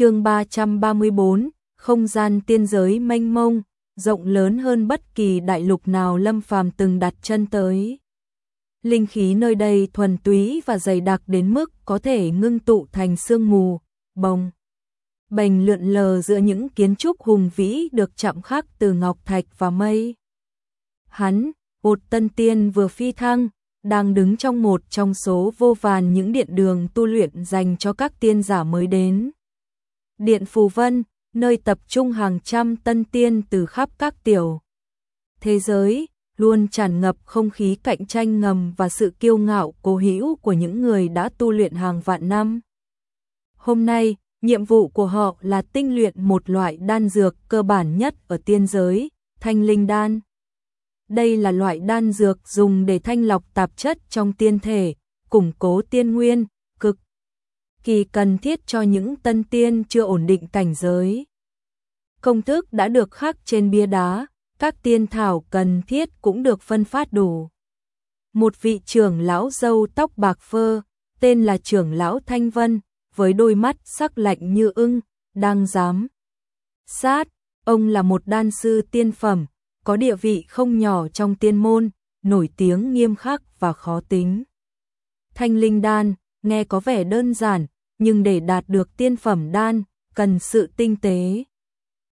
chương 334, không gian tiên giới mênh mông, rộng lớn hơn bất kỳ đại lục nào Lâm Phàm từng đặt chân tới. Linh khí nơi đây thuần túy và dày đặc đến mức có thể ngưng tụ thành sương mù, bồng. Bành lượn lờ giữa những kiến trúc hùng vĩ được chạm khắc từ ngọc thạch và mây. Hắn, một tân tiên vừa phi thăng, đang đứng trong một trong số vô vàn những điện đường tu luyện dành cho các tiên giả mới đến. Điện Phù Vân, nơi tập trung hàng trăm tân tiên từ khắp các tiểu thế giới, luôn tràn ngập không khí cạnh tranh ngầm và sự kiêu ngạo cố hữu của những người đã tu luyện hàng vạn năm. Hôm nay, nhiệm vụ của họ là tinh luyện một loại đan dược cơ bản nhất ở tiên giới, thanh linh đan. Đây là loại đan dược dùng để thanh lọc tạp chất trong tiên thể, củng cố tiên nguyên, kỳ cần thiết cho những tân tiên chưa ổn định cảnh giới. Công thức đã được khắc trên bia đá, các tiên thảo cần thiết cũng được phân phát đủ. Một vị trưởng lão dâu tóc bạc phơ, tên là trưởng lão Thanh Vân, với đôi mắt sắc lạnh như ưng, đang dám. Sát, ông là một đan sư tiên phẩm, có địa vị không nhỏ trong tiên môn, nổi tiếng nghiêm khắc và khó tính. Thanh linh đan, nghe có vẻ đơn giản, nhưng để đạt được tiên phẩm đan, cần sự tinh tế.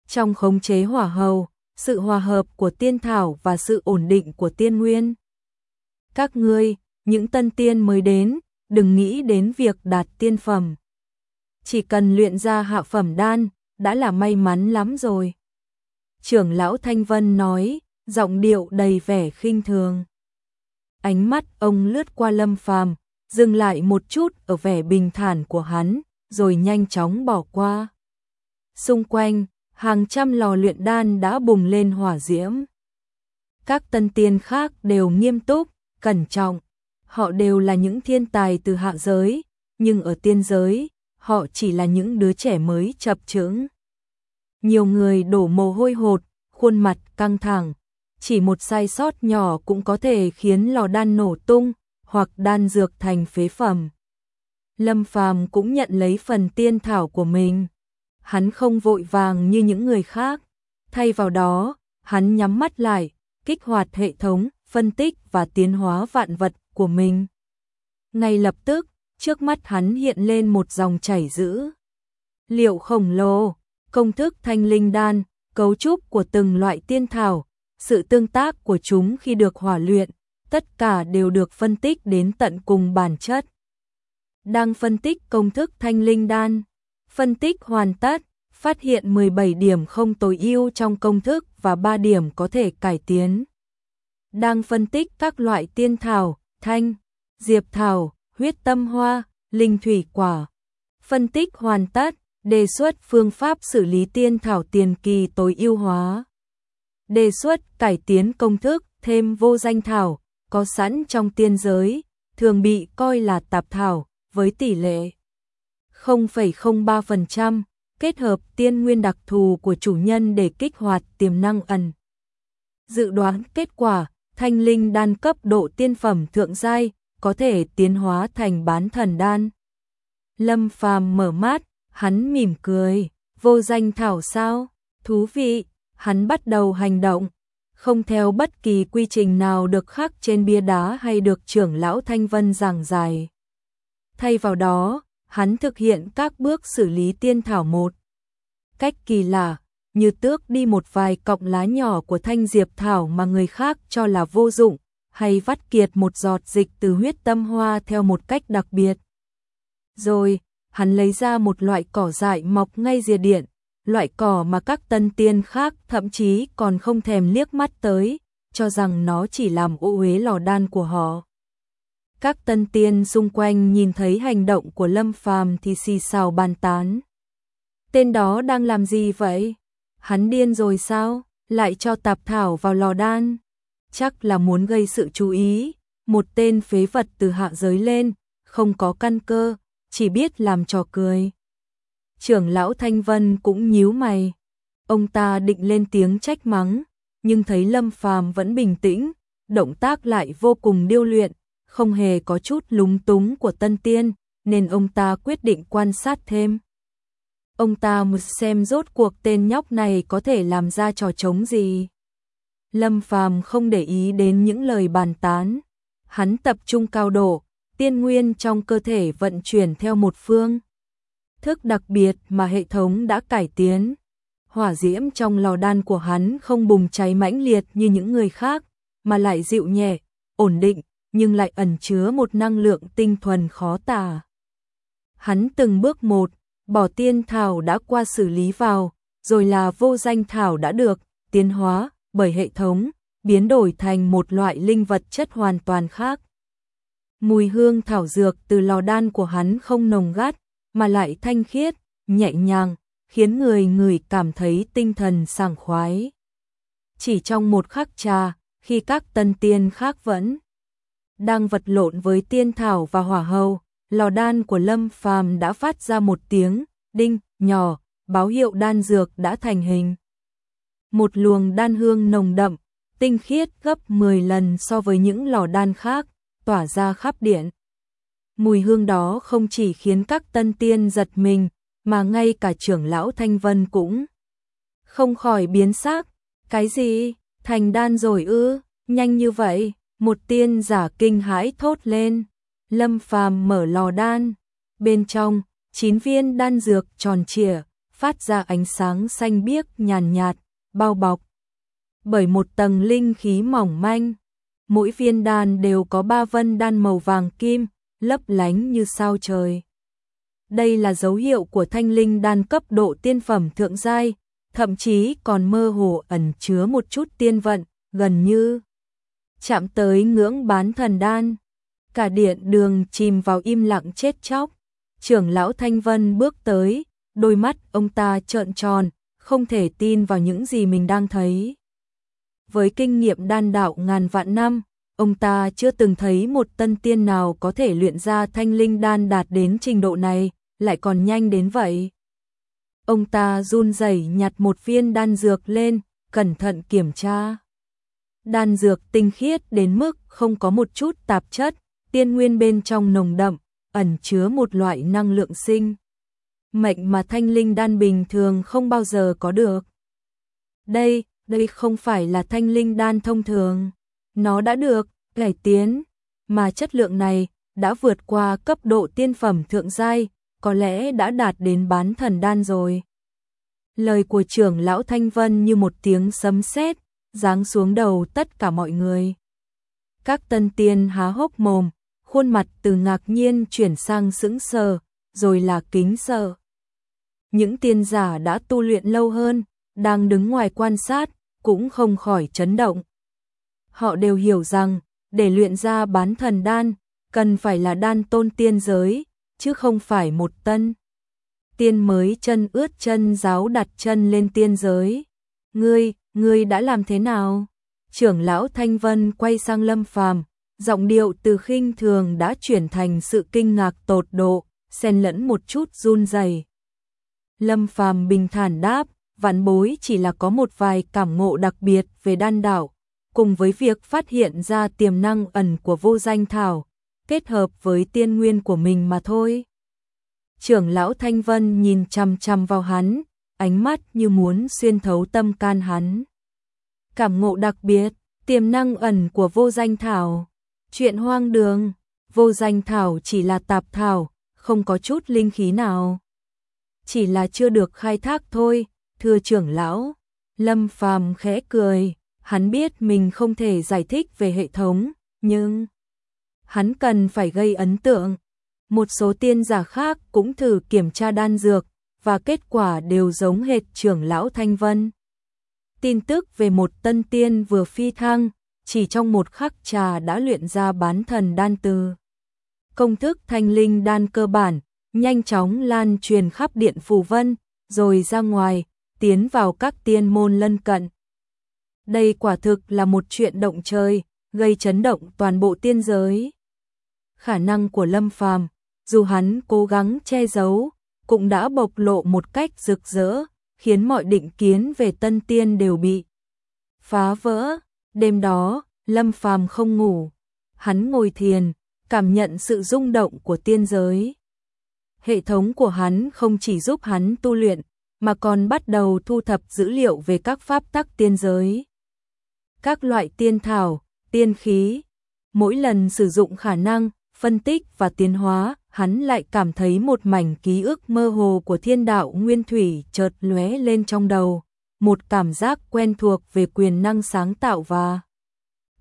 Trong khống chế hỏa hầu, sự hòa hợp của tiên thảo và sự ổn định của tiên nguyên. Các ngươi, những tân tiên mới đến, đừng nghĩ đến việc đạt tiên phẩm. Chỉ cần luyện ra hạ phẩm đan, đã là may mắn lắm rồi. Trưởng lão Thanh Vân nói, giọng điệu đầy vẻ khinh thường. Ánh mắt ông lướt qua Lâm Phàm, dừng lại một chút ở vẻ bình thản của hắn, rồi nhanh chóng bỏ qua. Xung quanh, hàng trăm lò luyện đan đã bùng lên hỏa diễm. Các tân tiên khác đều nghiêm túc, cẩn trọng, họ đều là những thiên tài từ hạ giới, nhưng ở tiên giới, họ chỉ là những đứa trẻ mới chập chững. Nhiều người đổ mồ hôi hột, khuôn mặt căng thẳng, chỉ một sai sót nhỏ cũng có thể khiến lò đan nổ tung, hoặc đan dược thành phế phẩm. Lâm Phàm cũng nhận lấy phần tiên thảo của mình. Hắn không vội vàng như những người khác, thay vào đó, hắn nhắm mắt lại, kích hoạt hệ thống, phân tích và tiến hóa vạn vật của mình. Ngay lập tức, trước mắt hắn hiện lên một dòng chảy dữ. Liệu khổng lồ, công thức thanh linh đan, cấu trúc của từng loại tiên thảo, sự tương tác của chúng khi được hỏa luyện, tất cả đều được phân tích đến tận cùng bản chất. Đang phân tích công thức thanh linh đan, phân tích hoàn tất, phát hiện 17 điểm không tối ưu trong công thức và 3 điểm có thể cải tiến. Đang phân tích các loại tiên thảo, thanh, diệp thảo, huyết tâm hoa, linh thủy quả. Phân tích hoàn tất, đề xuất phương pháp xử lý tiên thảo tiền kỳ tối ưu hóa. Đề xuất cải tiến công thức, thêm vô danh thảo, có sẵn trong tiên giới, thường bị coi là tạp thảo, với tỷ lệ 0,03%, kết hợp tiên nguyên đặc thù của chủ nhân để kích hoạt tiềm năng ẩn. Dự đoán kết quả, thanh linh đan cấp độ tiên phẩm thượng giai, có thể tiến hóa thành bán thần đan. Lâm Phàm mở mắt, hắn mỉm cười, vô danh thảo sao, thú vị, hắn bắt đầu hành động, không theo bất kỳ quy trình nào được khắc trên bia đá hay được trưởng lão Thanh Vân giảng giải. Thay vào đó, hắn thực hiện các bước xử lý tiên thảo một. Cách kỳ lạ, như tước đi một vài cọng lá nhỏ của thanh diệp thảo mà người khác cho là vô dụng, hay vắt kiệt một giọt dịch từ huyết tâm hoa theo một cách đặc biệt. Rồi, hắn lấy ra một loại cỏ dại mọc ngay rìa điện, loại cỏ mà các tân tiên khác thậm chí còn không thèm liếc mắt tới, cho rằng nó chỉ làm ô uế lò đan của họ. Các tân tiên xung quanh nhìn thấy hành động của Lâm Phàm thì xì xào bàn tán. Tên đó đang làm gì vậy? Hắn điên rồi sao? Lại cho tạp thảo vào lò đan. Chắc là muốn gây sự chú ý. Một tên phế vật từ hạ giới lên, không có căn cơ, chỉ biết làm trò cười trưởng lão Thanh Vân cũng nhíu mày. Ông ta định lên tiếng trách mắng, nhưng thấy Lâm Phàm vẫn bình tĩnh, động tác lại vô cùng điêu luyện, không hề có chút lúng túng của tân tiên, nên ông ta quyết định quan sát thêm. Ông ta xem rốt cuộc tên nhóc này có thể làm ra trò trống gì. Lâm Phàm không để ý đến những lời bàn tán. Hắn tập trung cao độ, tiên nguyên trong cơ thể vận chuyển theo một phương. Thức đặc biệt mà hệ thống đã cải tiến. Hỏa diễm trong lò đan của hắn không bùng cháy mãnh liệt như những người khác, mà lại dịu nhẹ, ổn định, nhưng lại ẩn chứa một năng lượng tinh thuần khó tả. Hắn từng bước một, bỏ tiên thảo đã qua xử lý vào, rồi là vô danh thảo đã được tiến hóa bởi hệ thống, biến đổi thành một loại linh vật chất hoàn toàn khác. Mùi hương thảo dược từ lò đan của hắn không nồng gắt, mà lại thanh khiết, nhẹ nhàng, khiến người người cảm thấy tinh thần sảng khoái. Chỉ trong một khắc trà, khi các tân tiên khác vẫn đang vật lộn với tiên thảo và hỏa hầu, lò đan của Lâm Phàm đã phát ra một tiếng đinh nhỏ, báo hiệu đan dược đã thành hình. Một luồng đan hương nồng đậm, tinh khiết gấp 10 lần so với những lò đan khác, tỏa ra khắp điện. Mùi hương đó không chỉ khiến các tân tiên giật mình, mà ngay cả trưởng lão Thanh Vân cũng không khỏi biến sắc. Cái gì? Thành đan rồi ư? Nhanh như vậy? Một tiên giả kinh hãi thốt lên. Lâm Phàm mở lò đan, bên trong, chín viên đan dược tròn trịa, phát ra ánh sáng xanh biếc nhàn nhạt, bao bọc bởi một tầng linh khí mỏng manh. Mỗi viên đan đều có ba vân đan màu vàng kim, lấp lánh như sao trời. Đây là dấu hiệu của thanh linh đan cấp độ tiên phẩm thượng giai, thậm chí còn mơ hồ ẩn chứa một chút tiên vận, gần như chạm tới ngưỡng bán thần đan. Cả điện đường chìm vào im lặng chết chóc. Trưởng lão Thanh Vân bước tới, đôi mắt ông ta trợn tròn, không thể tin vào những gì mình đang thấy. Với kinh nghiệm đan đạo ngàn vạn năm, ông ta chưa từng thấy một tân tiên nào có thể luyện ra thanh linh đan đạt đến trình độ này, lại còn nhanh đến vậy. Ông ta run rẩy nhặt một viên đan dược lên, cẩn thận kiểm tra. Đan dược tinh khiết đến mức không có một chút tạp chất, tiên nguyên bên trong nồng đậm, ẩn chứa một loại năng lượng sinh. Mệnh mà thanh linh đan bình thường không bao giờ có được. Đây, đây không phải là thanh linh đan thông thường. Nó đã được cải tiến, mà chất lượng này đã vượt qua cấp độ tiên phẩm thượng giai, có lẽ đã đạt đến bán thần đan rồi. Lời của trưởng lão Thanh Vân như một tiếng sấm sét, giáng xuống đầu tất cả mọi người. Các tân tiên há hốc mồm, khuôn mặt từ ngạc nhiên chuyển sang sững sờ, rồi là kính sợ. Những tiên giả đã tu luyện lâu hơn, đang đứng ngoài quan sát, cũng không khỏi chấn động. Họ đều hiểu rằng, để luyện ra bán thần đan, cần phải là đan tôn tiên giới, chứ không phải một tân. Tiên mới chân ướt chân giáo đặt chân lên tiên giới. Ngươi, ngươi đã làm thế nào? Trưởng lão Thanh Vân quay sang Lâm Phàm, giọng điệu từ khinh thường đã chuyển thành sự kinh ngạc tột độ, xen lẫn một chút run rẩy. Lâm Phàm bình thản đáp, vạn bối chỉ là có một vài cảm ngộ đặc biệt về đan đạo, cùng với việc phát hiện ra tiềm năng ẩn của vô danh thảo, kết hợp với tiên nguyên của mình mà thôi. Trưởng lão Thanh Vân nhìn chằm chằm vào hắn, ánh mắt như muốn xuyên thấu tâm can hắn. Cảm ngộ đặc biệt, tiềm năng ẩn của vô danh thảo. Chuyện hoang đường, vô danh thảo chỉ là tạp thảo, không có chút linh khí nào. Chỉ là chưa được khai thác thôi, thưa trưởng lão. Lâm Phàm khẽ cười, hắn biết mình không thể giải thích về hệ thống, nhưng hắn cần phải gây ấn tượng. Một số tiên giả khác cũng thử kiểm tra đan dược, và kết quả đều giống hệt trưởng lão Thanh Vân. Tin tức về một tân tiên vừa phi thăng, chỉ trong một khắc trà đã luyện ra bán thần đan từ. Công thức thanh linh đan cơ bản, nhanh chóng lan truyền khắp điện phù vân, rồi ra ngoài, tiến vào các tiên môn lân cận. Đây quả thực là một chuyện động trời, gây chấn động toàn bộ tiên giới. Khả năng của Lâm Phàm, dù hắn cố gắng che giấu, cũng đã bộc lộ một cách rực rỡ, khiến mọi định kiến về tân tiên đều bị phá vỡ. Đêm đó, Lâm Phàm không ngủ, hắn ngồi thiền, cảm nhận sự rung động của tiên giới. Hệ thống của hắn không chỉ giúp hắn tu luyện, mà còn bắt đầu thu thập dữ liệu về các pháp tắc tiên giới. Các loại tiên thảo, tiên khí, mỗi lần sử dụng khả năng, phân tích và tiến hóa, hắn lại cảm thấy một mảnh ký ức mơ hồ của thiên đạo nguyên thủy chợt lóe lên trong đầu, một cảm giác quen thuộc về quyền năng sáng tạo và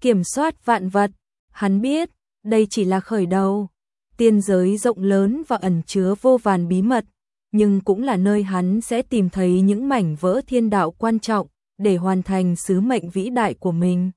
kiểm soát vạn vật. Hắn biết, đây chỉ là khởi đầu. Tiên giới rộng lớn và ẩn chứa vô vàn bí mật, nhưng cũng là nơi hắn sẽ tìm thấy những mảnh vỡ thiên đạo quan trọng để hoàn thành sứ mệnh vĩ đại của mình.